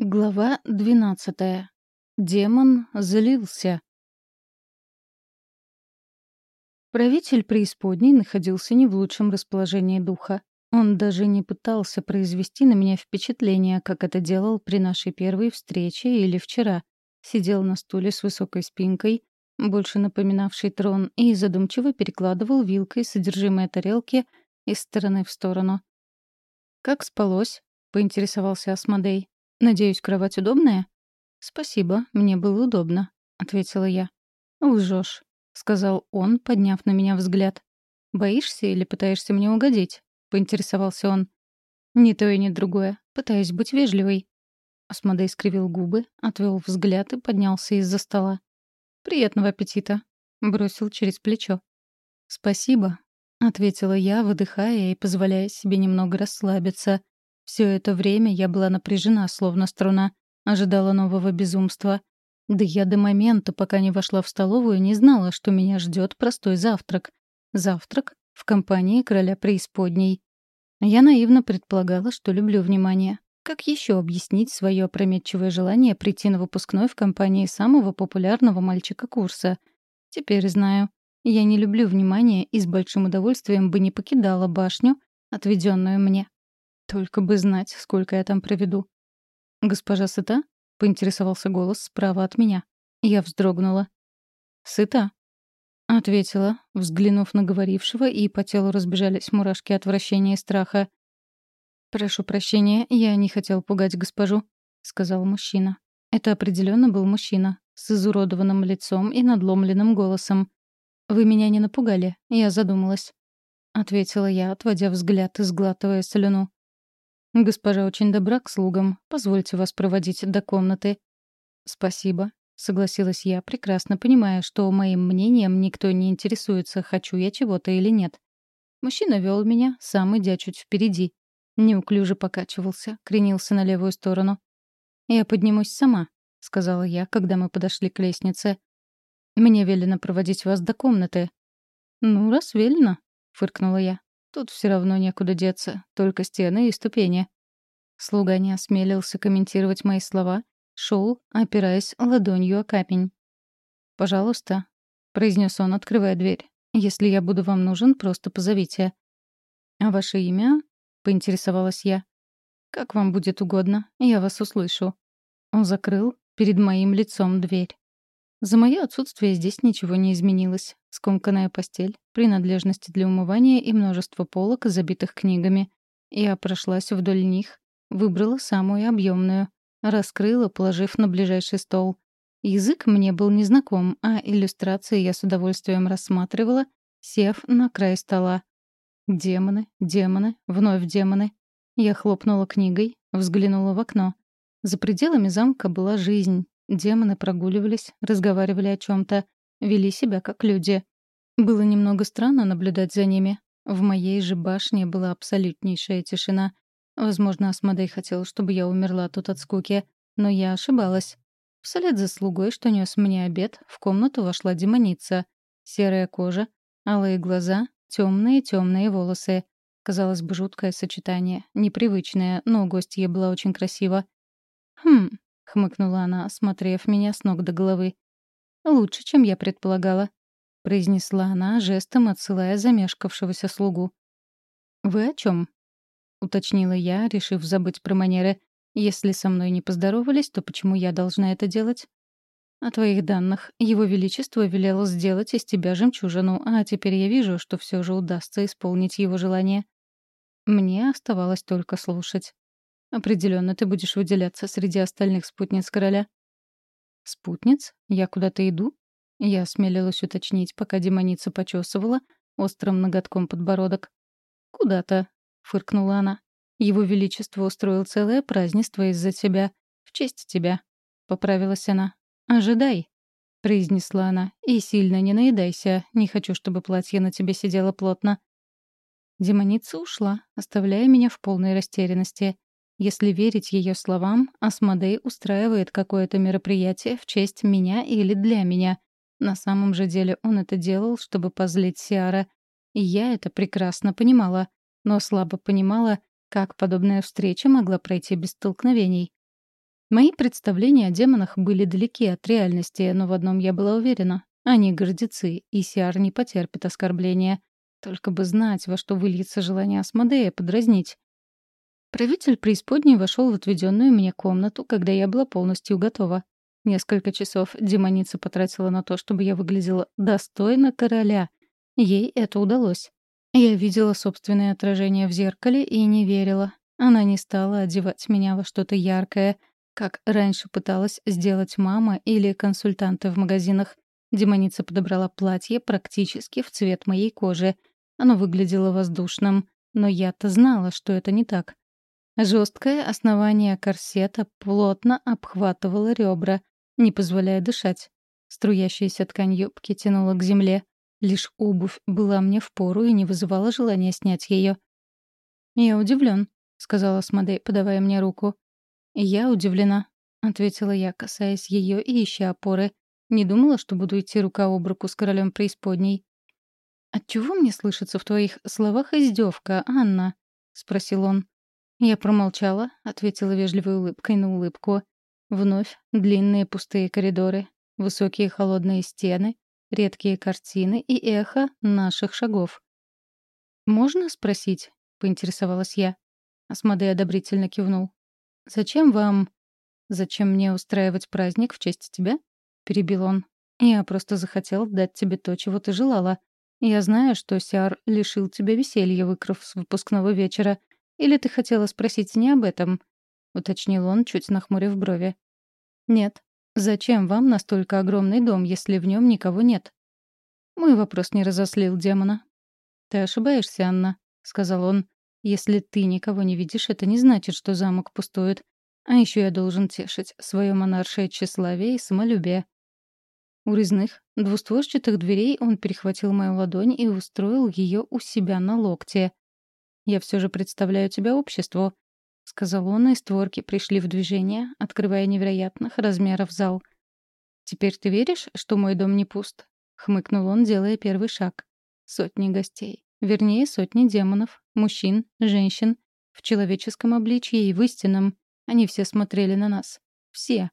Глава двенадцатая. Демон злился. Правитель преисподней находился не в лучшем расположении духа. Он даже не пытался произвести на меня впечатление, как это делал при нашей первой встрече или вчера. Сидел на стуле с высокой спинкой, больше напоминавший трон, и задумчиво перекладывал вилкой содержимое тарелки из стороны в сторону. «Как спалось?» — поинтересовался Асмодей. «Надеюсь, кровать удобная?» «Спасибо, мне было удобно», — ответила я. «Лжешь», — сказал он, подняв на меня взгляд. «Боишься или пытаешься мне угодить?» — поинтересовался он. «Ни то и ни другое. Пытаюсь быть вежливой». Асмодей скривил губы, отвел взгляд и поднялся из-за стола. «Приятного аппетита», — бросил через плечо. «Спасибо», — ответила я, выдыхая и позволяя себе немного расслабиться. Все это время я была напряжена, словно струна, ожидала нового безумства. Да я до момента, пока не вошла в столовую, не знала, что меня ждет простой завтрак. Завтрак в компании короля преисподней. Я наивно предполагала, что люблю внимание. Как еще объяснить свое опрометчивое желание прийти на выпускной в компании самого популярного мальчика курса? Теперь знаю. Я не люблю внимания и с большим удовольствием бы не покидала башню, отведенную мне. Только бы знать, сколько я там проведу. «Госпожа сыта?» — поинтересовался голос справа от меня. Я вздрогнула. «Сыта?» — ответила, взглянув на говорившего, и по телу разбежались мурашки отвращения и страха. «Прошу прощения, я не хотел пугать госпожу», — сказал мужчина. Это определенно был мужчина, с изуродованным лицом и надломленным голосом. «Вы меня не напугали, я задумалась», — ответила я, отводя взгляд и сглатывая слюну. «Госпожа очень добра к слугам. Позвольте вас проводить до комнаты». «Спасибо», — согласилась я, прекрасно понимая, что моим мнением никто не интересуется, хочу я чего-то или нет. Мужчина вел меня, сам идя чуть впереди. Неуклюже покачивался, кренился на левую сторону. «Я поднимусь сама», — сказала я, когда мы подошли к лестнице. «Мне велено проводить вас до комнаты». «Ну, раз велено», — фыркнула я. Тут все равно некуда деться, только стены и ступени. Слуга не осмелился комментировать мои слова, шел, опираясь ладонью о камень. «Пожалуйста», — произнес он, открывая дверь. «Если я буду вам нужен, просто позовите». «А ваше имя?» — поинтересовалась я. «Как вам будет угодно, я вас услышу». Он закрыл перед моим лицом дверь. За мое отсутствие здесь ничего не изменилось. Скомканная постель, принадлежности для умывания и множество полок, забитых книгами. Я прошлась вдоль них, выбрала самую объемную, раскрыла, положив на ближайший стол. Язык мне был незнаком, а иллюстрации я с удовольствием рассматривала, сев на край стола. Демоны, демоны, вновь демоны. Я хлопнула книгой, взглянула в окно. За пределами замка была жизнь, Демоны прогуливались, разговаривали о чем-то, вели себя как люди. Было немного странно наблюдать за ними. В моей же башне была абсолютнейшая тишина. Возможно, Асмодей хотел, чтобы я умерла тут от скуки, но я ошибалась. Вслед за слугой, что нес мне обед, в комнату вошла демоница. Серая кожа, алые глаза, темные-темные волосы. Казалось бы, жуткое сочетание, непривычное, но гостья была очень красива. Хм, — хмыкнула она, осмотрев меня с ног до головы. «Лучше, чем я предполагала», — произнесла она, жестом отсылая замешкавшегося слугу. «Вы о чем? уточнила я, решив забыть про манеры. «Если со мной не поздоровались, то почему я должна это делать?» «О твоих данных. Его Величество велело сделать из тебя жемчужину, а теперь я вижу, что все же удастся исполнить его желание». Мне оставалось только слушать. Определенно ты будешь выделяться среди остальных спутниц короля. Спутниц? Я куда-то иду? Я осмелилась уточнить, пока демоница почесывала острым ноготком подбородок. «Куда-то», — фыркнула она. «Его Величество устроил целое празднество из-за тебя. В честь тебя», — поправилась она. «Ожидай», — произнесла она. «И сильно не наедайся. Не хочу, чтобы платье на тебе сидело плотно». Демоница ушла, оставляя меня в полной растерянности. Если верить ее словам, Асмодей устраивает какое-то мероприятие в честь меня или для меня. На самом же деле он это делал, чтобы позлить Сиара. И я это прекрасно понимала, но слабо понимала, как подобная встреча могла пройти без столкновений. Мои представления о демонах были далеки от реальности, но в одном я была уверена. Они гордецы, и Сиар не потерпит оскорбления. Только бы знать, во что выльется желание Асмодея подразнить. Правитель преисподней вошел в отведенную мне комнату, когда я была полностью готова. Несколько часов демоница потратила на то, чтобы я выглядела достойно короля. Ей это удалось. Я видела собственное отражение в зеркале и не верила. Она не стала одевать меня во что-то яркое, как раньше пыталась сделать мама или консультанты в магазинах. Демоница подобрала платье практически в цвет моей кожи. Оно выглядело воздушным, но я-то знала, что это не так. Жесткое основание корсета плотно обхватывало ребра, не позволяя дышать. Струящаяся ткань юбки тянула к земле. Лишь обувь была мне впору и не вызывала желания снять ее. «Я удивлен», — сказала Смодей, подавая мне руку. «Я удивлена», — ответила я, касаясь ее и ища опоры. Не думала, что буду идти рука об руку с королем преисподней. «Отчего мне слышится в твоих словах издевка, Анна?» — спросил он. Я промолчала, ответила вежливой улыбкой на улыбку. Вновь длинные пустые коридоры, высокие холодные стены, редкие картины и эхо наших шагов. «Можно спросить?» — поинтересовалась я. Асмодей одобрительно кивнул. «Зачем вам...» «Зачем мне устраивать праздник в честь тебя?» — перебил он. «Я просто захотел дать тебе то, чего ты желала. Я знаю, что Сиар лишил тебя веселья, выкрав с выпускного вечера, или ты хотела спросить не об этом?» — уточнил он, чуть нахмурив брови. «Нет. Зачем вам настолько огромный дом, если в нем никого нет?» Мой вопрос не разослил демона. «Ты ошибаешься, Анна», — сказал он. «Если ты никого не видишь, это не значит, что замок пустует. А еще я должен тешить свое монаршее тщеславие и самолюбие». У резных, двустворчатых дверей он перехватил мою ладонь и устроил ее у себя на локте. Я все же представляю тебя обществу», — сказал он, и створки пришли в движение, открывая невероятных размеров зал. «Теперь ты веришь, что мой дом не пуст?» — хмыкнул он, делая первый шаг. «Сотни гостей. Вернее, сотни демонов. Мужчин, женщин. В человеческом обличье и в истинном. Они все смотрели на нас. Все.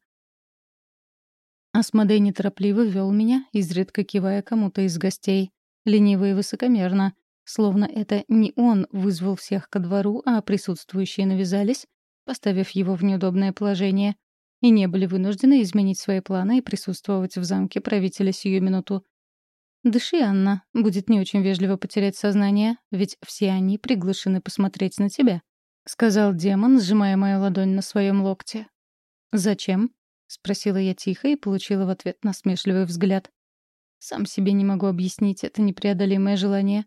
Асмодей неторопливо вел меня, изредка кивая кому-то из гостей. Лениво и высокомерно, Словно это не он вызвал всех ко двору, а присутствующие навязались, поставив его в неудобное положение, и не были вынуждены изменить свои планы и присутствовать в замке правителя сию минуту. «Дыши, Анна. Будет не очень вежливо потерять сознание, ведь все они приглашены посмотреть на тебя», — сказал демон, сжимая мою ладонь на своем локте. «Зачем?» — спросила я тихо и получила в ответ насмешливый взгляд. «Сам себе не могу объяснить это непреодолимое желание.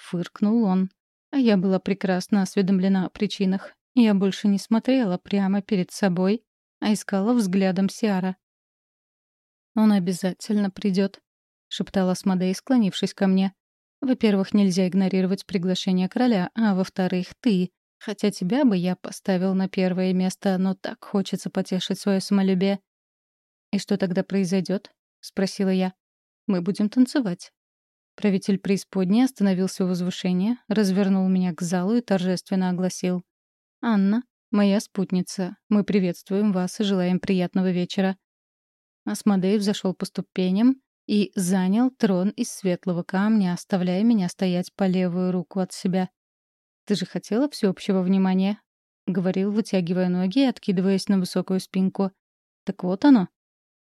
Фыркнул он. А я была прекрасно осведомлена о причинах. Я больше не смотрела прямо перед собой, а искала взглядом Сиара. «Он обязательно придет», — шептала Смодей, склонившись ко мне. «Во-первых, нельзя игнорировать приглашение короля, а во-вторых, ты. Хотя тебя бы я поставил на первое место, но так хочется потешить свое самолюбие». «И что тогда произойдет? спросила я. «Мы будем танцевать. Правитель преисподней остановился у возвышения, развернул меня к залу и торжественно огласил. «Анна, моя спутница, мы приветствуем вас и желаем приятного вечера». Асмодей взошел по ступеням и занял трон из светлого камня, оставляя меня стоять по левую руку от себя. «Ты же хотела всеобщего внимания?» — говорил, вытягивая ноги и откидываясь на высокую спинку. «Так вот оно».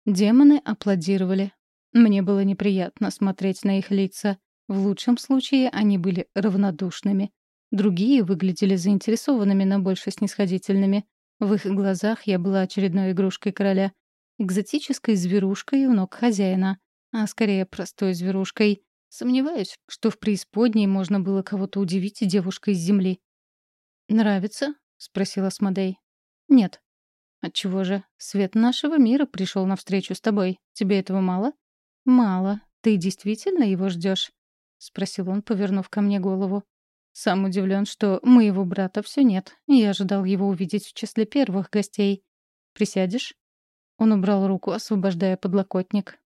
Демоны аплодировали, мне было неприятно смотреть на их лица. В лучшем случае они были равнодушными. Другие выглядели заинтересованными, но больше снисходительными. В их глазах я была очередной игрушкой короля. Экзотической зверушкой у ног хозяина. А скорее простой зверушкой. Сомневаюсь, что в преисподней можно было кого-то удивить девушкой из земли. «Нравится?» — спросила Смодей. «Нет». «Отчего же? Свет нашего мира пришел навстречу с тобой. Тебе этого мало?» «Мало. Ты действительно его ждешь? спросил он, повернув ко мне голову. Сам удивлен, что моего брата все нет. Я ожидал его увидеть в числе первых гостей. Присядешь? Он убрал руку, освобождая подлокотник.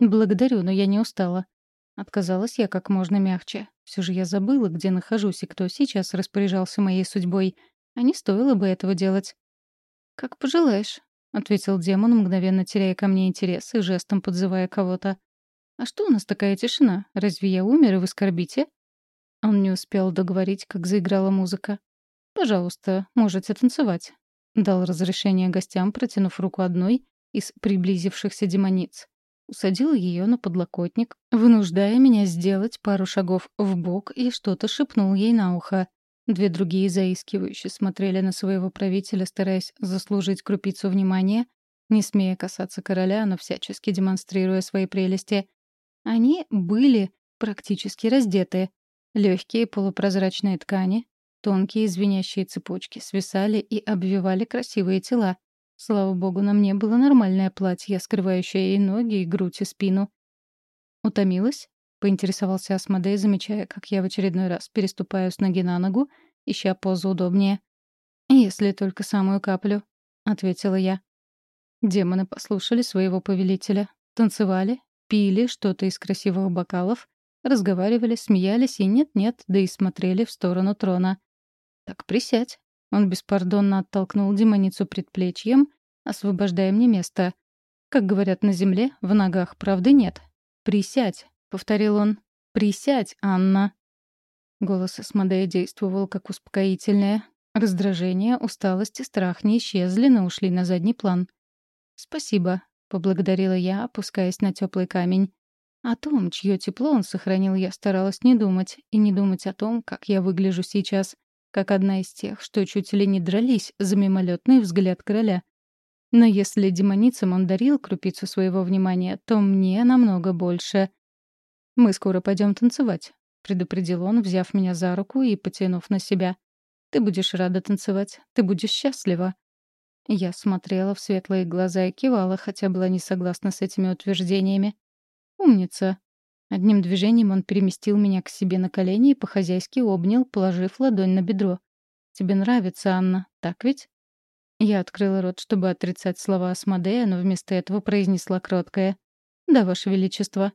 «Благодарю, но я не устала». Отказалась я как можно мягче. Все же я забыла, где нахожусь и кто сейчас распоряжался моей судьбой. А не стоило бы этого делать. «Как пожелаешь», — ответил демон, мгновенно теряя ко мне интерес и жестом подзывая кого-то. «А что у нас такая тишина? Разве я умер, и вы скорбите?» Он не успел договорить, как заиграла музыка. «Пожалуйста, можете танцевать», — дал разрешение гостям, протянув руку одной из приблизившихся демониц. Усадил ее на подлокотник, вынуждая меня сделать пару шагов в бок и что-то шепнул ей на ухо. Две другие заискивающе смотрели на своего правителя, стараясь заслужить крупицу внимания, не смея касаться короля, но всячески демонстрируя свои прелести. Они были практически раздеты. Легкие полупрозрачные ткани, тонкие звенящие цепочки свисали и обвивали красивые тела. Слава богу, на мне было нормальное платье, скрывающее и ноги, и грудь, и спину. «Утомилась?» — поинтересовался Асмодей, замечая, как я в очередной раз переступаю с ноги на ногу, ища позу удобнее. «Если только самую каплю», — ответила я. Демоны послушали своего повелителя, танцевали, пили что-то из красивых бокалов, разговаривали, смеялись и нет-нет, да и смотрели в сторону трона. «Так присядь». Он беспардонно оттолкнул демоницу предплечьем, освобождая мне место. Как говорят на земле, в ногах правды нет. «Присядь», — повторил он. «Присядь, Анна». Голос Асмодея действовал как успокоительное. Раздражение, усталость и страх не исчезли, но ушли на задний план. «Спасибо», поблагодарила я, опускаясь на теплый камень. О том, чье тепло он сохранил, я старалась не думать, и не думать о том, как я выгляжу сейчас, как одна из тех, что чуть ли не дрались за мимолетный взгляд короля. Но если демоницам он дарил крупицу своего внимания, то мне намного больше. «Мы скоро пойдем танцевать», — предупредил он, взяв меня за руку и потянув на себя. «Ты будешь рада танцевать, ты будешь счастлива». Я смотрела в светлые глаза и кивала, хотя была не согласна с этими утверждениями. «Умница!» Одним движением он переместил меня к себе на колени и по-хозяйски обнял, положив ладонь на бедро. «Тебе нравится, Анна, так ведь?» Я открыла рот, чтобы отрицать слова Асмодея, но вместо этого произнесла кроткое. «Да, Ваше Величество».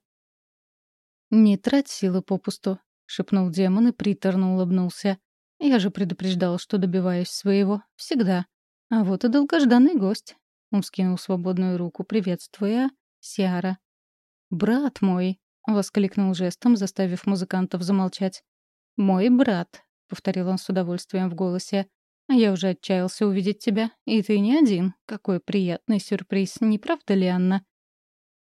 «Не трать силы попусту», — шепнул демон и приторно улыбнулся. «Я же предупреждал, что добиваюсь своего. Всегда. А вот и долгожданный гость. Он скинул свободную руку, приветствуя Сиара. «Брат мой!» — воскликнул жестом, заставив музыкантов замолчать. «Мой брат», — повторил он с удовольствием в голосе. «А я уже отчаялся увидеть тебя, и ты не один. Какой приятный сюрприз, не правда ли, Анна?»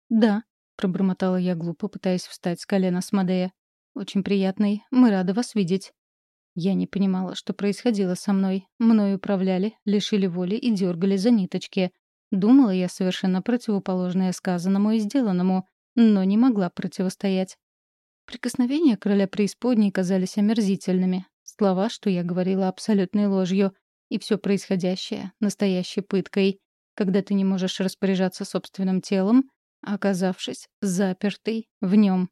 «Да», — пробормотала я глупо, пытаясь встать с колена с Мадея. «Очень приятный. Мы рады вас видеть». Я не понимала, что происходило со мной. Мною управляли, лишили воли и дергали за ниточки. Думала я совершенно противоположное сказанному и сделанному, но не могла противостоять. Прикосновения короля преисподней казались омерзительными. Слова, что я говорила абсолютной ложью. И все происходящее — настоящей пыткой. Когда ты не можешь распоряжаться собственным телом, оказавшись запертой в нем.